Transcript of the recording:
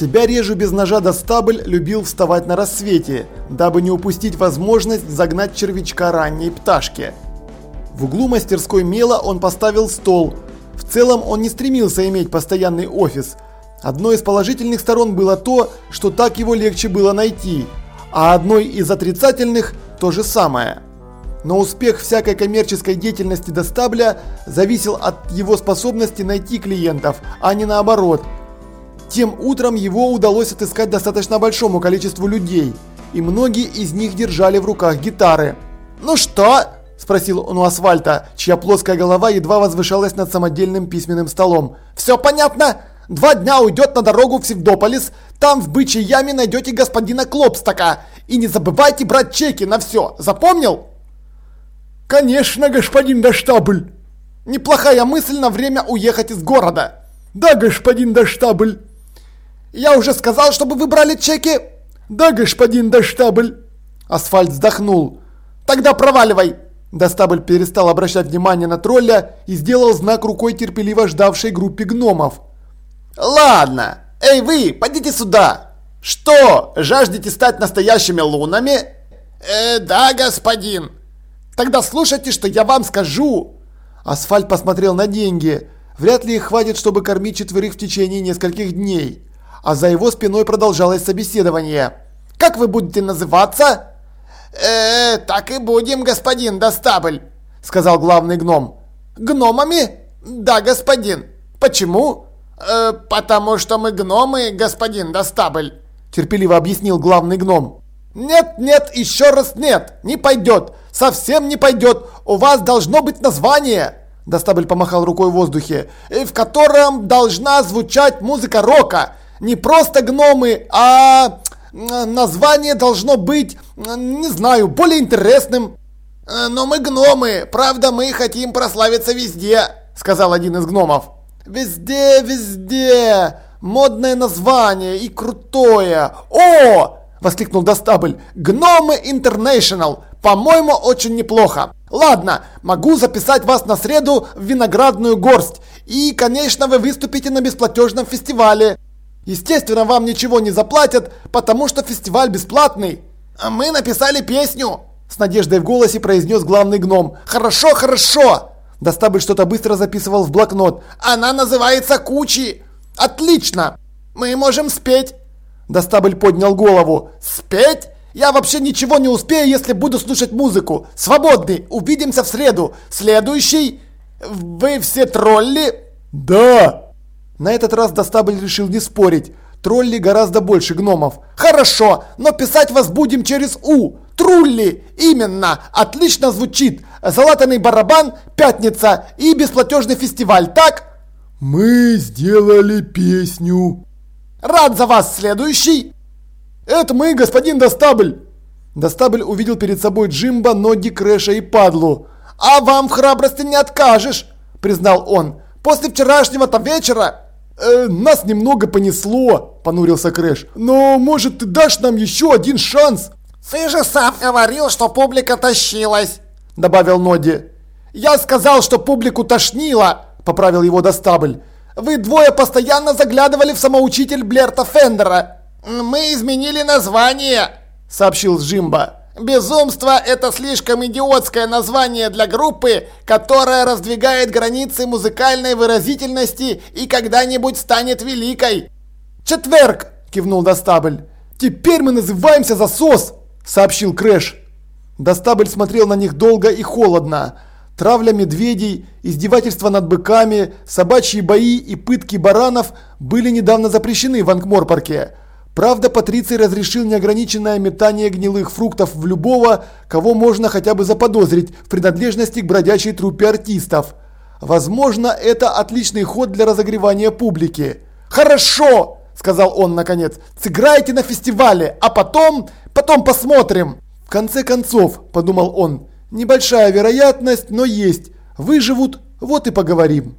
Себя режу без ножа до стабль любил вставать на рассвете, дабы не упустить возможность загнать червячка ранней пташки. В углу мастерской мела он поставил стол. В целом он не стремился иметь постоянный офис. Одной из положительных сторон было то, что так его легче было найти, а одной из отрицательных – то же самое. Но успех всякой коммерческой деятельности до стабля зависел от его способности найти клиентов, а не наоборот – тем утром его удалось отыскать достаточно большому количеству людей, и многие из них держали в руках гитары. «Ну что?» – спросил он у асфальта, чья плоская голова едва возвышалась над самодельным письменным столом. «Все понятно? Два дня уйдет на дорогу в Севдополис, там в бычьей яме найдете господина Клопстака, и не забывайте брать чеки на все, запомнил?» «Конечно, господин Даштабль!» «Неплохая мысль на время уехать из города!» «Да, господин Даштабль!» Я уже сказал, чтобы вы брали чеки. Да, господин Даштабль. Асфальт вздохнул. Тогда проваливай. Достабль перестал обращать внимание на тролля и сделал знак рукой терпеливо ждавшей группе гномов. «Ладно! Эй вы, пойдите сюда! Что, жаждете стать настоящими лунами?» «Э, да, господин!» «Тогда слушайте, что я вам скажу!» Асфальт посмотрел на деньги. Вряд ли их хватит, чтобы кормить четверых в течение нескольких дней а за его спиной продолжалось собеседование. «Как вы будете называться?» «Э, так и будем, господин Достабль», — сказал главный гном. «Гномами?» «Да, господин». «Почему?» э, «Потому что мы гномы, господин Достабль», — терпеливо объяснил главный гном. «Нет, нет, еще раз нет, не пойдет, совсем не пойдет, у вас должно быть название». Достабль помахал рукой в воздухе, в котором должна звучать музыка рока не просто гномы, а название должно быть, не знаю, более интересным. Э, но мы гномы, правда мы хотим прославиться везде, сказал один из гномов. Везде, везде, модное название и крутое. О! Воскликнул Достабль. Гномы Интернешнл. По-моему, очень неплохо. Ладно, могу записать вас на среду в виноградную горсть. И, конечно, вы выступите на бесплатежном фестивале. Естественно, вам ничего не заплатят, потому что фестиваль бесплатный. А мы написали песню, с надеждой в голосе произнес главный гном. Хорошо, хорошо. Достабль что-то быстро записывал в блокнот. Она называется Кучи. Отлично. Мы можем спеть. Достабль поднял голову. Спеть? Я вообще ничего не успею, если буду слушать музыку. Свободный. Увидимся в среду. Следующий. Вы все тролли? Да. На этот раз Достабль решил не спорить. Тролли гораздо больше гномов. Хорошо, но писать вас будем через У. Трулли. Именно. Отлично звучит. Залатанный барабан, пятница и бесплатежный фестиваль, так? Мы сделали песню. Рад за вас. Следующий. Это мы, господин Достабль. Достабль увидел перед собой Джимба, Ноги, Крэша и Падлу. «А вам в храбрости не откажешь», – признал он. «После вчерашнего-то вечера э, нас немного понесло», – понурился Крэш. «Но, может, ты дашь нам еще один шанс?» «Ты же сам говорил, что публика тащилась», – добавил Ноди. «Я сказал, что публику тошнило», – поправил его Достабль. «Вы двое постоянно заглядывали в самоучитель Блерта Фендера». «Мы изменили название», – сообщил Джимба. Безумство – это слишком идиотское название для группы, которая раздвигает границы музыкальной выразительности и когда-нибудь станет великой. «Четверг!» – кивнул Достабль. «Теперь мы называемся Засос!» – сообщил Крэш. Достабль смотрел на них долго и холодно. Травля медведей, издевательства над быками, собачьи бои и пытки баранов были недавно запрещены в Анк-Морпорке. Правда, Патриций разрешил неограниченное метание гнилых фруктов в любого, кого можно хотя бы заподозрить в принадлежности к бродячей труппе артистов. Возможно, это отличный ход для разогревания публики. «Хорошо!» – сказал он наконец. «Сыграйте на фестивале, а потом... потом посмотрим!» «В конце концов», – подумал он, – «небольшая вероятность, но есть. Выживут, вот и поговорим».